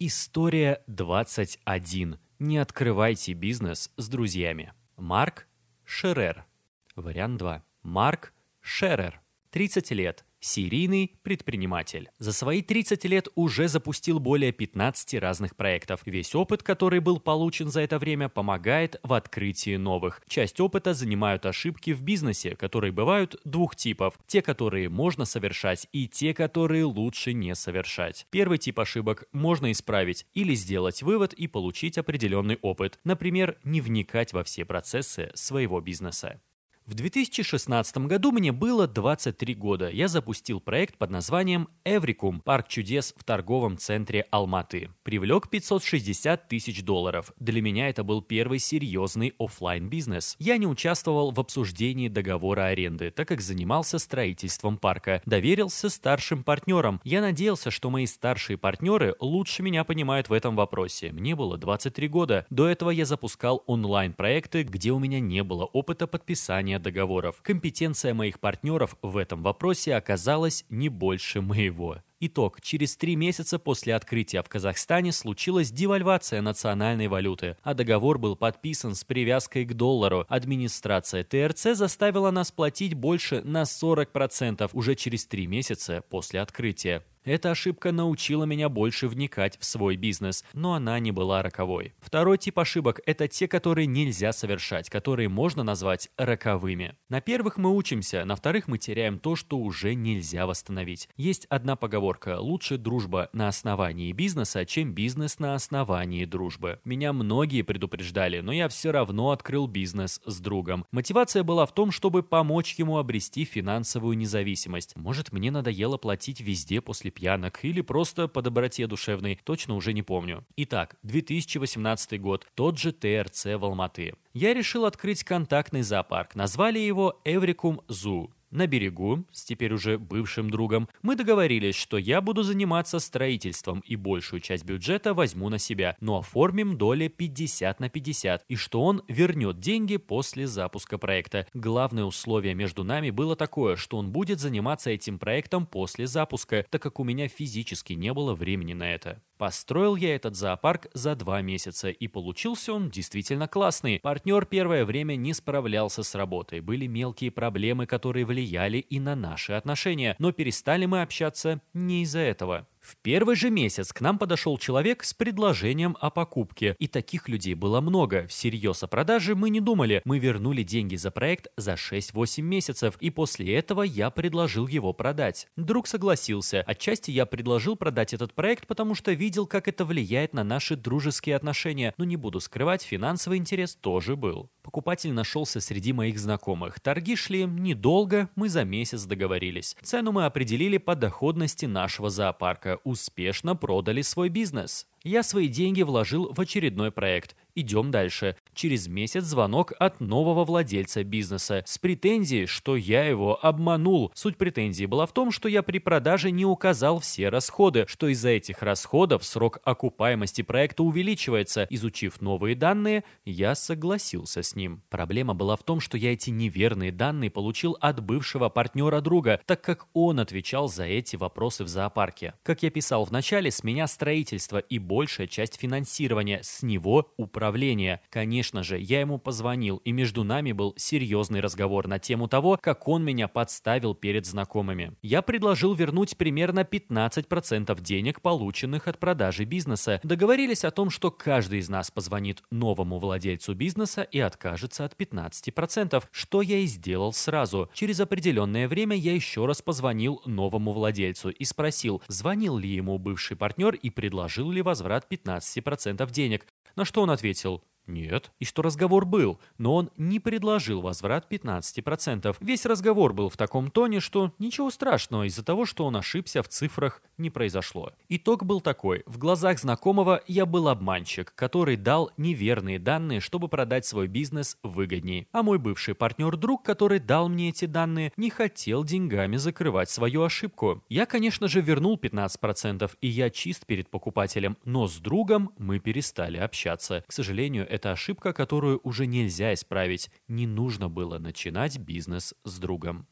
История 21. Не открывайте бизнес с друзьями. Марк Шерер. Вариант 2. Марк Шерер. 30 лет. Серийный предприниматель. За свои 30 лет уже запустил более 15 разных проектов. Весь опыт, который был получен за это время, помогает в открытии новых. Часть опыта занимают ошибки в бизнесе, которые бывают двух типов. Те, которые можно совершать, и те, которые лучше не совершать. Первый тип ошибок можно исправить или сделать вывод и получить определенный опыт. Например, не вникать во все процессы своего бизнеса. В 2016 году мне было 23 года. Я запустил проект под названием Эврикум – парк чудес в торговом центре Алматы. Привлек 560 тысяч долларов. Для меня это был первый серьезный офлайн бизнес Я не участвовал в обсуждении договора аренды, так как занимался строительством парка. Доверился старшим партнерам. Я надеялся, что мои старшие партнеры лучше меня понимают в этом вопросе. Мне было 23 года. До этого я запускал онлайн-проекты, где у меня не было опыта подписания договоров. Компетенция моих партнеров в этом вопросе оказалась не больше моего. Итог. Через три месяца после открытия в Казахстане случилась девальвация национальной валюты, а договор был подписан с привязкой к доллару. Администрация ТРЦ заставила нас платить больше на 40% уже через три месяца после открытия. Эта ошибка научила меня больше вникать в свой бизнес, но она не была роковой. Второй тип ошибок – это те, которые нельзя совершать, которые можно назвать роковыми. На первых мы учимся, на вторых мы теряем то, что уже нельзя восстановить. Есть одна поговорка – лучше дружба на основании бизнеса, чем бизнес на основании дружбы. Меня многие предупреждали, но я все равно открыл бизнес с другом. Мотивация была в том, чтобы помочь ему обрести финансовую независимость. Может, мне надоело платить везде после пьянок или просто по доброте душевной, точно уже не помню. Итак, 2018 год, тот же ТРЦ в Алматы. Я решил открыть контактный зоопарк, назвали его Эврикум Зу. На берегу, с теперь уже бывшим другом, мы договорились, что я буду заниматься строительством и большую часть бюджета возьму на себя, но оформим доли 50 на 50, и что он вернет деньги после запуска проекта. Главное условие между нами было такое, что он будет заниматься этим проектом после запуска, так как у меня физически не было времени на это. Построил я этот зоопарк за два месяца, и получился он действительно классный. Партнер первое время не справлялся с работой, были мелкие проблемы, которые влияли и на наши отношения, но перестали мы общаться не из-за этого. В первый же месяц к нам подошел человек с предложением о покупке, и таких людей было много. Всерьез о продаже мы не думали. Мы вернули деньги за проект за 6-8 месяцев, и после этого я предложил его продать. Друг согласился. Отчасти я предложил продать этот проект, потому что видел, как это влияет на наши дружеские отношения, но не буду скрывать, финансовый интерес тоже был. Покупатель нашелся среди моих знакомых. Торги шли недолго, мы за месяц договорились. Цену мы определили по доходности нашего зоопарка успешно продали свой бизнес. Я свои деньги вложил в очередной проект. Идем дальше. Через месяц звонок от нового владельца бизнеса с претензией, что я его обманул. Суть претензии была в том, что я при продаже не указал все расходы, что из-за этих расходов срок окупаемости проекта увеличивается. Изучив новые данные, я согласился с ним. Проблема была в том, что я эти неверные данные получил от бывшего партнера друга, так как он отвечал за эти вопросы в зоопарке. Как я писал в начале, с меня строительство и большая часть финансирования, с него управление. Конечно же, я ему позвонил, и между нами был серьезный разговор на тему того, как он меня подставил перед знакомыми. Я предложил вернуть примерно 15% денег, полученных от продажи бизнеса. Договорились о том, что каждый из нас позвонит новому владельцу бизнеса и откажется от 15%, что я и сделал сразу. Через определенное время я еще раз позвонил новому владельцу и спросил, звонил ли ему бывший партнер и предложил ли возврат возврат 15% денег, на что он ответил нет. И что разговор был, но он не предложил возврат 15%. Весь разговор был в таком тоне, что ничего страшного из-за того, что он ошибся в цифрах, не произошло. Итог был такой. В глазах знакомого я был обманщик, который дал неверные данные, чтобы продать свой бизнес выгоднее. А мой бывший партнер-друг, который дал мне эти данные, не хотел деньгами закрывать свою ошибку. Я, конечно же, вернул 15%, и я чист перед покупателем, но с другом мы перестали общаться. К сожалению, это ошибка, которую уже нельзя исправить. Не нужно было начинать бизнес с другом.